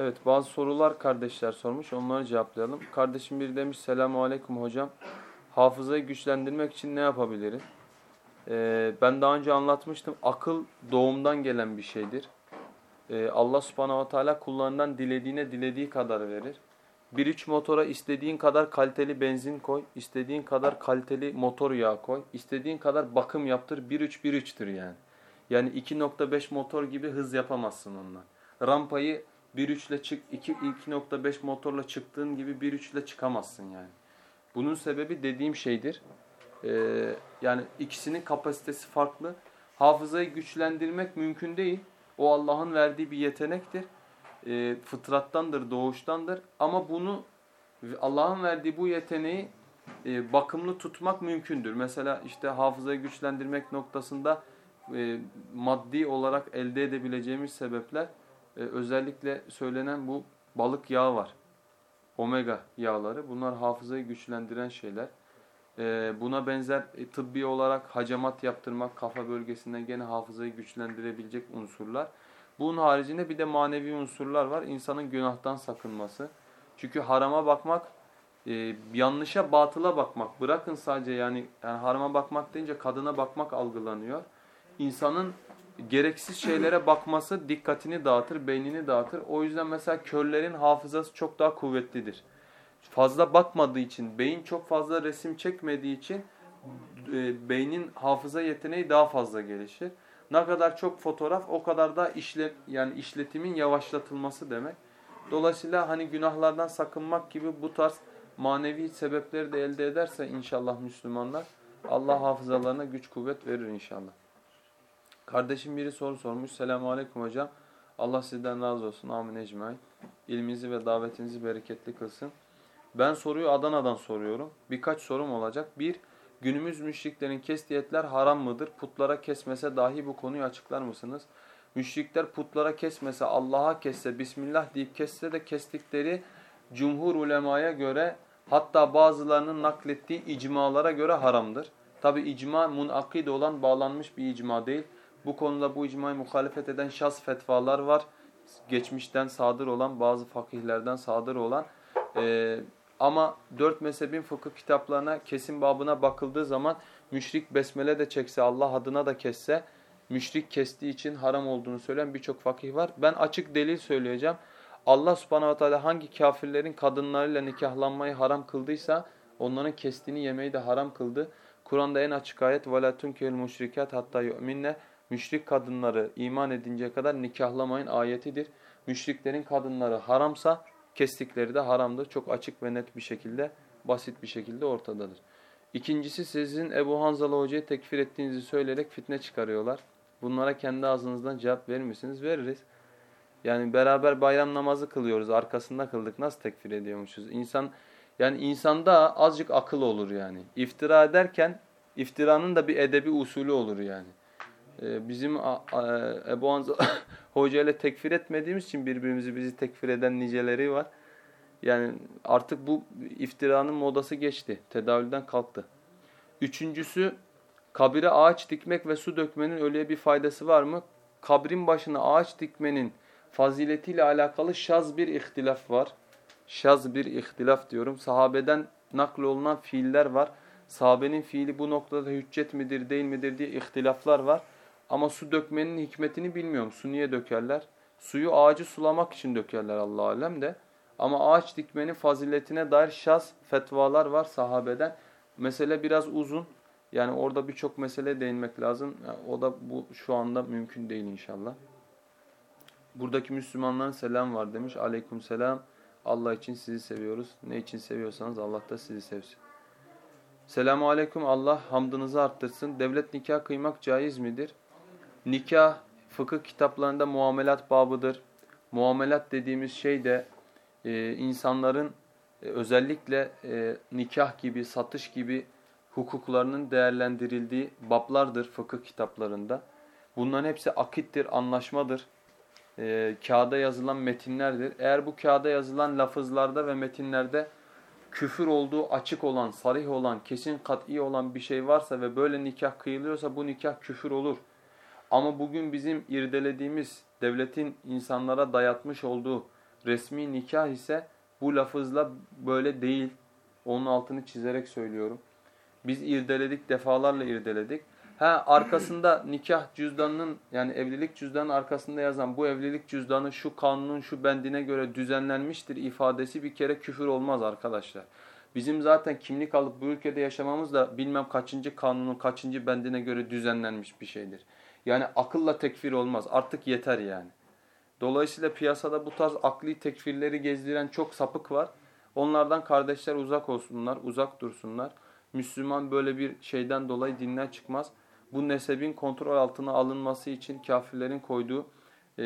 Evet bazı sorular kardeşler sormuş onları cevaplayalım. Kardeşim biri demiş selamu aleyküm hocam. Hafızayı güçlendirmek için ne yapabilirim? Ee, ben daha önce anlatmıştım. Akıl doğumdan gelen bir şeydir. Ee, Allah subhanahu teala kullarından dilediğine dilediği kadar verir. 1.3 motora istediğin kadar kaliteli benzin koy, istediğin kadar kaliteli motor yağı koy, istediğin kadar bakım yaptır. 1.3 1.3'tür yani. Yani 2.5 motor gibi hız yapamazsın onunla. Rampayı 1.3 ile çık 2.5 motorla çıktığın gibi 1.3 ile çıkamazsın yani. Bunun sebebi dediğim şeydir. Ee, yani ikisinin kapasitesi farklı. Hafızayı güçlendirmek mümkün değil. O Allah'ın verdiği bir yetenektir. Ee, fıtrattandır, doğuştandır. Ama bunu Allah'ın verdiği bu yeteneği e, bakımlı tutmak mümkündür. Mesela işte hafızayı güçlendirmek noktasında e, maddi olarak elde edebileceğimiz sebepler e, özellikle söylenen bu balık yağı var. Omega yağları. Bunlar hafızayı güçlendiren şeyler. E, buna benzer e, tıbbi olarak hacamat yaptırmak kafa bölgesinden gene hafızayı güçlendirebilecek unsurlar. Bunun haricinde bir de manevi unsurlar var. İnsanın günahtan sakınması. Çünkü harama bakmak, e, yanlışa batıla bakmak. Bırakın sadece yani, yani harama bakmak deyince kadına bakmak algılanıyor. İnsanın gereksiz şeylere bakması dikkatini dağıtır, beynini dağıtır. O yüzden mesela körlerin hafızası çok daha kuvvetlidir. Fazla bakmadığı için, beyin çok fazla resim çekmediği için e, beynin hafıza yeteneği daha fazla gelişir. Ne kadar çok fotoğraf o kadar da işle, yani işletimin yavaşlatılması demek. Dolayısıyla hani günahlardan sakınmak gibi bu tarz manevi sebepleri de elde ederse inşallah Müslümanlar Allah hafızalarına güç kuvvet verir inşallah. Kardeşim biri soru sormuş. Selamun Aleyküm hocam. Allah sizden razı olsun. Amin ecmain. İlminizi ve davetinizi bereketli kılsın. Ben soruyu Adana'dan soruyorum. Birkaç sorum olacak. Bir, günümüz müşriklerin kestiği etler haram mıdır? Putlara kesmese dahi bu konuyu açıklar mısınız? Müşrikler putlara kesmese, Allah'a kesse, Bismillah deyip kesse de kestikleri cumhur ulemaya göre hatta bazılarının naklettiği icmalara göre haramdır. Tabi icma munakid olan bağlanmış bir icma değil. Bu konuda bu icmayı muhalefet eden şaz fetvalar var. Geçmişten sadır olan bazı fakihlerden sadır olan. Ee, ama dört mezhebin fıkıh kitaplarına kesin babına bakıldığı zaman müşrik besmele de çekse Allah adına da kesse müşrik kestiği için haram olduğunu söyleyen birçok fakih var. Ben açık delil söyleyeceğim. Allah subhanahu teala hangi kafirlerin kadınlarıyla nikahlanmayı haram kıldıysa onların kestiğini yemeyi de haram kıldı. Kur'an'da en açık ayet وَلَا تُنْكِهِ الْمُشْرِكَاتِ hatta يُؤْمِنَّ Müşrik kadınları iman edinceye kadar nikahlamayın ayetidir. Müşriklerin kadınları haramsa kestikleri de haramdır. Çok açık ve net bir şekilde, basit bir şekilde ortadadır. İkincisi sizin Ebu Hanzala Hoca'yı tekfir ettiğinizi söyleyerek fitne çıkarıyorlar. Bunlara kendi ağzınızdan cevap verir misiniz? Veririz. Yani beraber bayram namazı kılıyoruz. Arkasında kıldık. Nasıl tekfir ediyormuşuz? İnsan yani insanda azıcık akıl olur yani. İftira ederken iftiranın da bir edebi usulü olur yani. Ee, bizim Ebu Hanzala Hoca ile tekfir etmediğimiz için birbirimizi bizi tekfir eden niceleri var. Yani artık bu iftiranın modası geçti. Tedavülden kalktı. Üçüncüsü kabire ağaç dikmek ve su dökmenin ölüye bir faydası var mı? Kabrin başına ağaç dikmenin faziletiyle alakalı şaz bir ihtilaf var. Şaz bir ihtilaf diyorum. Sahabeden nakl olunan fiiller var. Sahabenin fiili bu noktada hüccet midir değil midir diye ihtilaflar var. Ama su dökmenin hikmetini bilmiyorum. Su niye dökerler? Suyu ağacı sulamak için dökerler Allah alem de. Ama ağaç dikmenin faziletine dair şaz fetvalar var sahabeden. Mesele biraz uzun. Yani orada birçok mesele değinmek lazım. Yani o da bu şu anda mümkün değil inşallah. Buradaki Müslümanların selam var demiş. Aleyküm selam. Allah için sizi seviyoruz. Ne için seviyorsanız Allah da sizi sevsin. Selamun aleyküm. Allah hamdınızı arttırsın. Devlet nikah kıymak caiz midir? Nikah fıkıh kitaplarında muamelat babıdır. Muamelat dediğimiz şey de e, insanların e, özellikle e, nikah gibi, satış gibi hukuklarının değerlendirildiği bablardır fıkıh kitaplarında. Bunların hepsi akittir, anlaşmadır. E, kağıda yazılan metinlerdir. Eğer bu kağıda yazılan lafızlarda ve metinlerde küfür olduğu açık olan, sarih olan, kesin kat'i olan bir şey varsa ve böyle nikah kıyılıyorsa bu nikah küfür olur. Ama bugün bizim irdelediğimiz devletin insanlara dayatmış olduğu Resmi nikah ise bu lafızla böyle değil. Onun altını çizerek söylüyorum. Biz irdeledik, defalarla irdeledik. Ha arkasında nikah cüzdanının yani evlilik cüzdanının arkasında yazan bu evlilik cüzdanı şu kanunun şu bendine göre düzenlenmiştir ifadesi bir kere küfür olmaz arkadaşlar. Bizim zaten kimlik alıp bu ülkede yaşamamız da bilmem kaçıncı kanunun kaçıncı bendine göre düzenlenmiş bir şeydir. Yani akılla tekfir olmaz artık yeter yani. Dolayısıyla piyasada bu tarz akli tekfirleri gezdiren çok sapık var. Onlardan kardeşler uzak olsunlar, uzak dursunlar. Müslüman böyle bir şeyden dolayı dinden çıkmaz. Bu nesebin kontrol altına alınması için kafirlerin koyduğu e,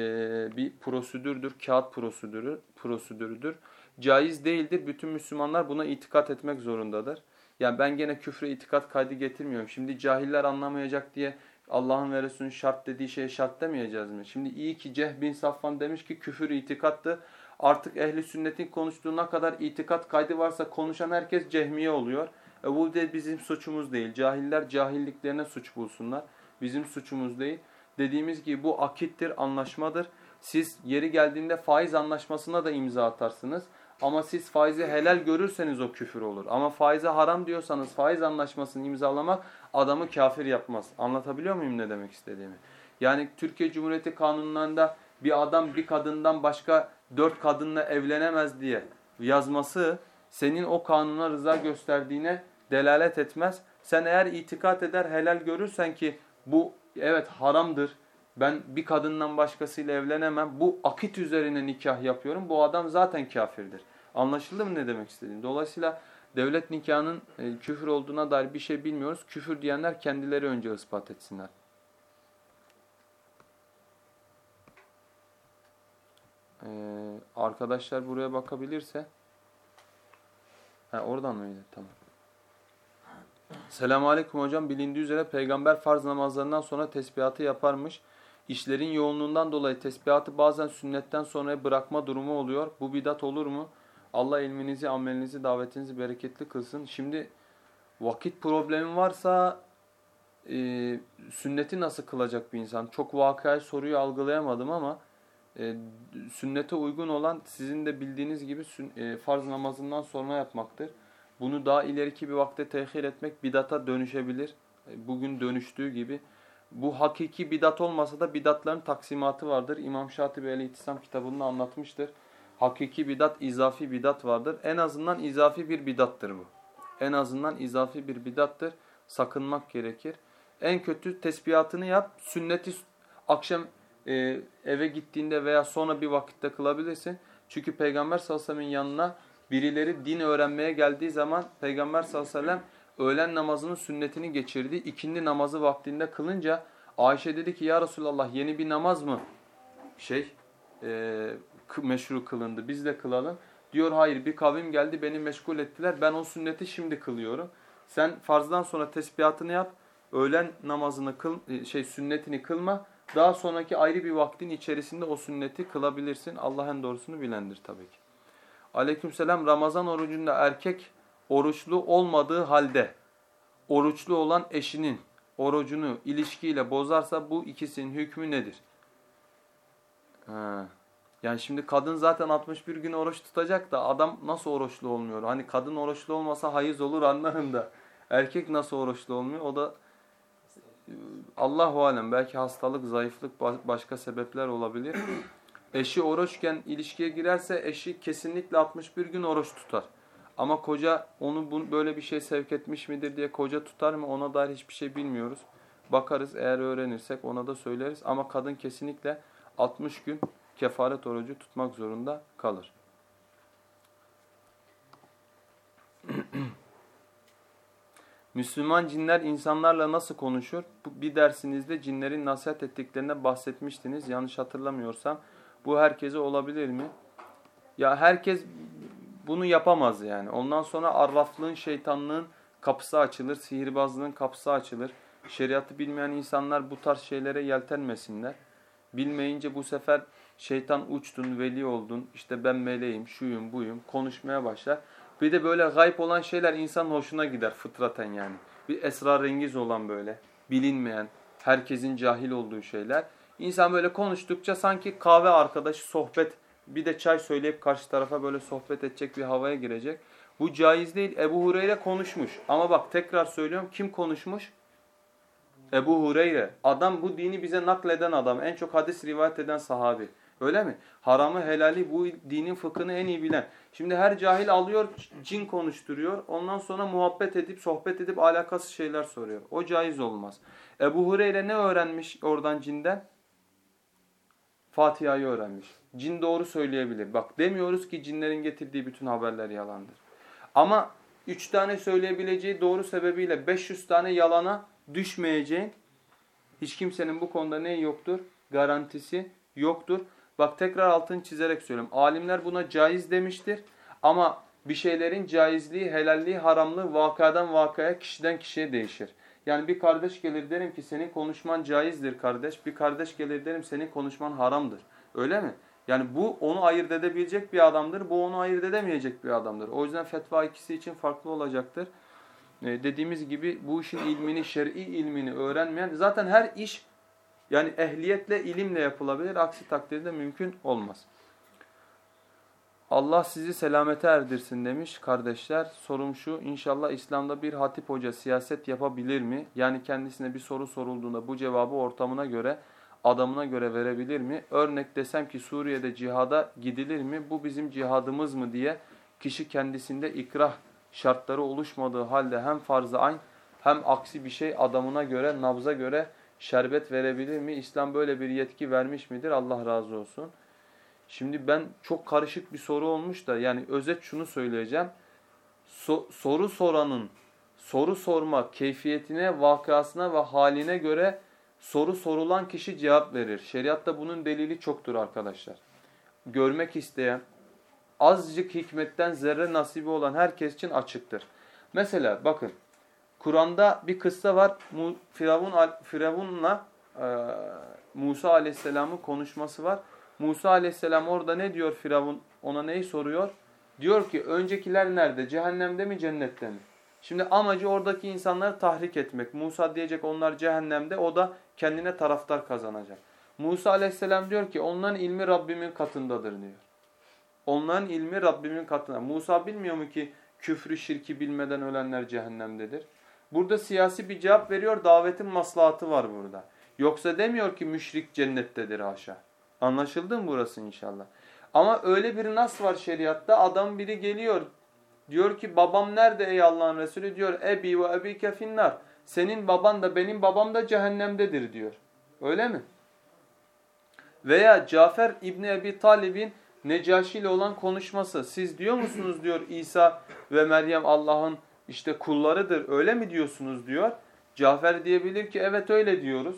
bir prosedürdür, kağıt prosedürü, prosedürüdür. Caiz değildir. Bütün Müslümanlar buna itikat etmek zorundadır. Yani ben gene küfre itikat kaydı getirmiyorum. Şimdi cahiller anlamayacak diye Allah'ın ve Resulünün şart dediği şeye şart demeyeceğiz mi? Şimdi iyi ki Ceh bin Safvan demiş ki küfür itikattı. Artık ehli sünnetin konuştuğuna kadar itikat kaydı varsa konuşan herkes cehmiye oluyor. E bu de bizim suçumuz değil. Cahiller cahilliklerine suç bulsunlar. Bizim suçumuz değil. Dediğimiz gibi bu akittir, anlaşmadır. Siz yeri geldiğinde faiz anlaşmasına da imza atarsınız. Ama siz faizi helal görürseniz o küfür olur. Ama faize haram diyorsanız faiz anlaşmasını imzalamak adamı kafir yapmaz. Anlatabiliyor muyum ne demek istediğimi? Yani Türkiye Cumhuriyeti kanunlarında bir adam bir kadından başka dört kadınla evlenemez diye yazması senin o kanuna rıza gösterdiğine delalet etmez. Sen eğer itikat eder helal görürsen ki bu evet haramdır. Ben bir kadından başkasıyla evlenemem. Bu akit üzerine nikah yapıyorum. Bu adam zaten kafirdir. Anlaşıldı mı ne demek istediğim? Dolayısıyla devlet nikahının e, küfür olduğuna dair bir şey bilmiyoruz. Küfür diyenler kendileri önce ispat etsinler. Ee, arkadaşlar buraya bakabilirse. Ha, oradan mıydı? Tamam. Selamun Aleyküm hocam. Bilindiği üzere peygamber farz namazlarından sonra tesbihatı yaparmış. İşlerin yoğunluğundan dolayı tesbihatı bazen sünnetten sonra bırakma durumu oluyor. Bu bidat olur mu? Allah ilminizi, amelinizi, davetinizi bereketli kılsın. Şimdi vakit problemi varsa e, sünneti nasıl kılacak bir insan? Çok vakayı soruyu algılayamadım ama e, sünnete uygun olan sizin de bildiğiniz gibi e, farz namazından sonra yapmaktır. Bunu daha ileriki bir vakte tehir etmek bidata dönüşebilir. E, bugün dönüştüğü gibi. Bu hakiki bidat olmasa da bidatların taksimatı vardır. İmam Şatibi El-İhtisam kitabında anlatmıştır. Hakiki bidat, izafi bidat vardır. En azından izafi bir bidattır bu. En azından izafi bir bidattır. Sakınmak gerekir. En kötü tesbihatını yap. Sünneti akşam e, eve gittiğinde veya sonra bir vakitte kılabilirsin. Çünkü Peygamber sallallahu aleyhi ve sellem'in yanına birileri din öğrenmeye geldiği zaman Peygamber sallallahu aleyhi ve sellem öğlen namazının sünnetini geçirdi. İkindi namazı vaktinde kılınca Ayşe dedi ki ya Resulallah yeni bir namaz mı şey e, meşru kılındı biz de kılalım. Diyor hayır bir kavim geldi beni meşgul ettiler ben o sünneti şimdi kılıyorum. Sen farzdan sonra tesbihatını yap öğlen namazını kıl e, şey sünnetini kılma daha sonraki ayrı bir vaktin içerisinde o sünneti kılabilirsin. Allah en doğrusunu bilendir tabii ki. Aleykümselam Ramazan orucunda erkek oruçlu olmadığı halde oruçlu olan eşinin orucunu ilişkiyle bozarsa bu ikisinin hükmü nedir? Ha. Yani şimdi kadın zaten 61 gün oruç tutacak da adam nasıl oruçlu olmuyor? Hani kadın oruçlu olmasa hayız olur anlarım da. Erkek nasıl oruçlu olmuyor? O da Allahu alem belki hastalık, zayıflık başka sebepler olabilir. Eşi oruçken ilişkiye girerse eşi kesinlikle 61 gün oruç tutar. Ama koca onu böyle bir şey sevk etmiş midir diye koca tutar mı ona dair hiçbir şey bilmiyoruz. Bakarız eğer öğrenirsek ona da söyleriz. Ama kadın kesinlikle 60 gün kefaret orucu tutmak zorunda kalır. Müslüman cinler insanlarla nasıl konuşur? Bir dersinizde cinlerin nasihat ettiklerine bahsetmiştiniz. Yanlış hatırlamıyorsam. Bu herkese olabilir mi? Ya herkes bunu yapamaz yani. Ondan sonra arraflığın, şeytanlığın kapısı açılır, sihirbazlığın kapısı açılır. Şeriatı bilmeyen insanlar bu tarz şeylere yeltenmesinler. Bilmeyince bu sefer şeytan uçtun, veli oldun, işte ben meleğim, şuyum, buyum konuşmaya başlar. Bir de böyle gayb olan şeyler insan hoşuna gider fıtraten yani. Bir esrarengiz olan böyle, bilinmeyen, herkesin cahil olduğu şeyler. İnsan böyle konuştukça sanki kahve arkadaşı sohbet bir de çay söyleyip karşı tarafa böyle sohbet edecek bir havaya girecek. Bu caiz değil. Ebu Hureyre konuşmuş. Ama bak tekrar söylüyorum kim konuşmuş? Ebu Hureyre. Adam bu dini bize nakleden adam. En çok hadis rivayet eden sahabi. Öyle mi? Haramı helali bu dinin fıkhını en iyi bilen. Şimdi her cahil alıyor cin konuşturuyor. Ondan sonra muhabbet edip sohbet edip alakasız şeyler soruyor. O caiz olmaz. Ebu Hureyre ne öğrenmiş oradan cinden? Fatiha'yı öğrenmiş. Cin doğru söyleyebilir. Bak demiyoruz ki cinlerin getirdiği bütün haberler yalandır. Ama 3 tane söyleyebileceği doğru sebebiyle 500 tane yalana düşmeyeceğin hiç kimsenin bu konuda ne yoktur? Garantisi yoktur. Bak tekrar altını çizerek söylüyorum. Alimler buna caiz demiştir. Ama bir şeylerin caizliği, helalliği, haramlığı vakadan vakaya, kişiden kişiye değişir. Yani bir kardeş gelir derim ki senin konuşman caizdir kardeş. Bir kardeş gelir derim senin konuşman haramdır. Öyle mi? Yani bu onu ayırt edebilecek bir adamdır. Bu onu ayırt edemeyecek bir adamdır. O yüzden fetva ikisi için farklı olacaktır. Ee, dediğimiz gibi bu işin ilmini, şer'i ilmini öğrenmeyen zaten her iş yani ehliyetle, ilimle yapılabilir. Aksi takdirde mümkün olmaz. Allah sizi selamete erdirsin demiş kardeşler. Sorum şu, inşallah İslam'da bir hatip hoca siyaset yapabilir mi? Yani kendisine bir soru sorulduğunda bu cevabı ortamına göre, adamına göre verebilir mi? Örnek desem ki Suriye'de cihada gidilir mi? Bu bizim cihadımız mı diye kişi kendisinde ikrah şartları oluşmadığı halde hem farz-ı ayn hem aksi bir şey adamına göre, nabza göre şerbet verebilir mi? İslam böyle bir yetki vermiş midir? Allah razı olsun. Şimdi ben çok karışık bir soru olmuş da yani özet şunu söyleyeceğim. So soru soranın soru sorma keyfiyetine, vakasına ve haline göre soru sorulan kişi cevap verir. Şeriatta bunun delili çoktur arkadaşlar. Görmek isteyen, azıcık hikmetten zerre nasibi olan herkes için açıktır. Mesela bakın Kur'an'da bir kıssa var. Firavun Firavun'la e, Musa Aleyhisselam'ın konuşması var. Musa Aleyhisselam orada ne diyor Firavun? Ona neyi soruyor? Diyor ki öncekiler nerede? Cehennemde mi cennette mi? Şimdi amacı oradaki insanları tahrik etmek. Musa diyecek onlar cehennemde o da kendine taraftar kazanacak. Musa Aleyhisselam diyor ki onların ilmi Rabbimin katındadır diyor. Onların ilmi Rabbimin katında. Musa bilmiyor mu ki küfrü şirki bilmeden ölenler cehennemdedir? Burada siyasi bir cevap veriyor. Davetin maslahatı var burada. Yoksa demiyor ki müşrik cennettedir haşa. Anlaşıldı mı burası inşallah? Ama öyle bir nas var şeriatta. Adam biri geliyor. Diyor ki babam nerede ey Allah'ın Resulü? Diyor ebi ve ebike finnar. Senin baban da benim babam da cehennemdedir diyor. Öyle mi? Veya Cafer İbni Ebi Talib'in Necaşi ile olan konuşması. Siz diyor musunuz diyor İsa ve Meryem Allah'ın işte kullarıdır öyle mi diyorsunuz diyor. Cafer diyebilir ki evet öyle diyoruz.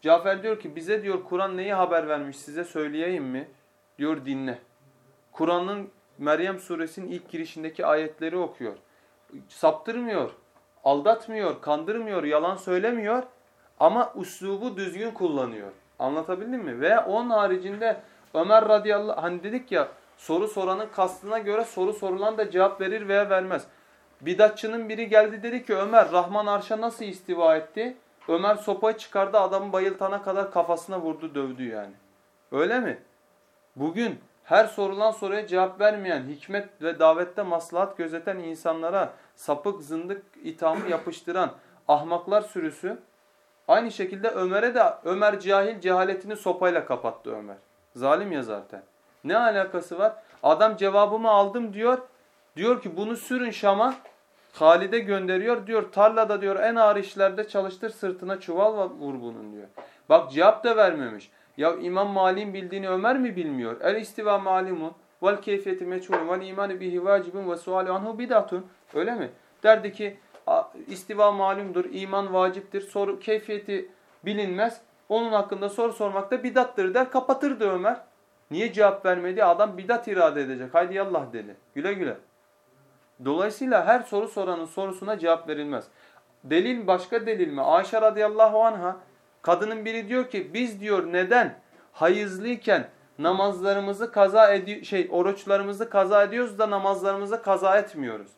Cafer diyor ki bize diyor Kur'an neyi haber vermiş size söyleyeyim mi? Diyor dinle. Kur'an'ın Meryem suresinin ilk girişindeki ayetleri okuyor. Saptırmıyor, aldatmıyor, kandırmıyor, yalan söylemiyor ama uslubu düzgün kullanıyor. Anlatabildim mi? Ve onun haricinde Ömer radıyallahu hani dedik ya soru soranın kastına göre soru sorulan da cevap verir veya vermez. Bidatçının biri geldi dedi ki Ömer Rahman arşa nasıl istiva etti? Ömer sopayı çıkardı adamı bayıltana kadar kafasına vurdu dövdü yani. Öyle mi? Bugün her sorulan soruya cevap vermeyen, hikmet ve davette maslahat gözeten insanlara sapık, zındık ithamı yapıştıran ahmaklar sürüsü aynı şekilde Ömer'e de Ömer cahil cehaletini sopayla kapattı Ömer. Zalim ya zaten. Ne alakası var? Adam cevabımı aldım diyor. Diyor ki bunu sürün Şam'a. Halide gönderiyor diyor tarlada diyor en ağır işlerde çalıştır sırtına çuval vur bunun diyor. Bak cevap da vermemiş. Ya İmam Malik'in bildiğini Ömer mi bilmiyor? El istiva malimun vel keyfiyeti meçhulun vel imani bihi vacibun ve suali anhu bidatun. Öyle mi? Derdi ki istiva malumdur, iman vaciptir, soru keyfiyeti bilinmez. Onun hakkında soru sormak da bidattır der kapatırdı Ömer. Niye cevap vermedi? Adam bidat irade edecek. Haydi yallah dedi. Güle güle. Dolayısıyla her soru soranın sorusuna cevap verilmez. Delil başka delil mi? Ayşe radıyallahu anha kadının biri diyor ki biz diyor neden hayızlıyken namazlarımızı kaza ediyor şey oruçlarımızı kaza ediyoruz da namazlarımızı kaza etmiyoruz.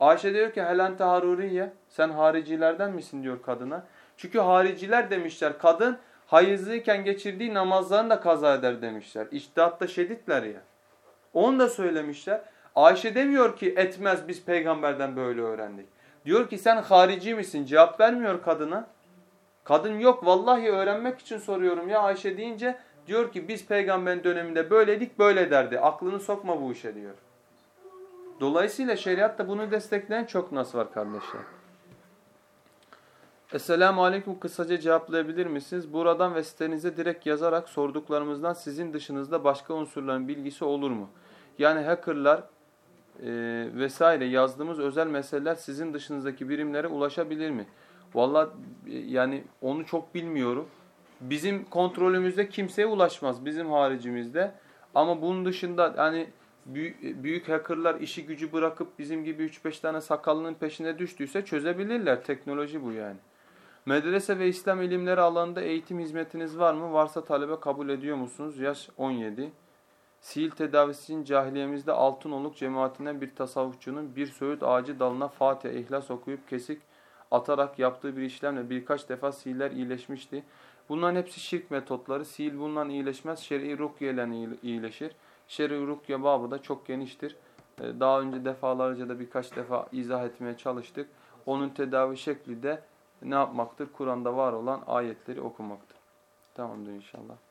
Ayşe diyor ki helente haruriye sen haricilerden misin diyor kadına. Çünkü hariciler demişler kadın hayızlıyken geçirdiği namazlarını da kaza eder demişler. İçtihatta şeditler ya. Onu da söylemişler. Ayşe demiyor ki etmez biz peygamberden böyle öğrendik. Diyor ki sen harici misin? Cevap vermiyor kadına. Kadın yok vallahi öğrenmek için soruyorum ya Ayşe deyince diyor ki biz peygamberin döneminde böyledik böyle derdi. Aklını sokma bu işe diyor. Dolayısıyla şeriatta bunu destekleyen çok nas var kardeşler. Esselamu Aleyküm kısaca cevaplayabilir misiniz? Buradan ve sitenize direkt yazarak sorduklarımızdan sizin dışınızda başka unsurların bilgisi olur mu? Yani hackerlar e, vesaire yazdığımız özel meseleler sizin dışınızdaki birimlere ulaşabilir mi? Vallahi e, yani onu çok bilmiyorum. Bizim kontrolümüzde kimseye ulaşmaz bizim haricimizde. Ama bunun dışında hani büyük, büyük hackerlar işi gücü bırakıp bizim gibi 3-5 tane sakallının peşine düştüyse çözebilirler. Teknoloji bu yani. Medrese ve İslam ilimleri alanında eğitim hizmetiniz var mı? Varsa talebe kabul ediyor musunuz? Yaş 17. Sihir tedavisi için cahiliyemizde Altınoluk cemaatinden bir tasavvufçunun bir söğüt ağacı dalına Fatiha, İhlas okuyup kesik atarak yaptığı bir işlemle birkaç defa sihirler iyileşmişti. Bunların hepsi şirk metotları. Sihir bundan iyileşmez. Şer'i rukye ile iyileşir. Şer'i rukye babı da çok geniştir. Ee, Daha önce defalarca da birkaç defa izah etmeye çalıştık. Onun tedavi şekli de ne yapmaktır? Kur'an'da var olan ayetleri okumaktır. Tamamdır inşallah.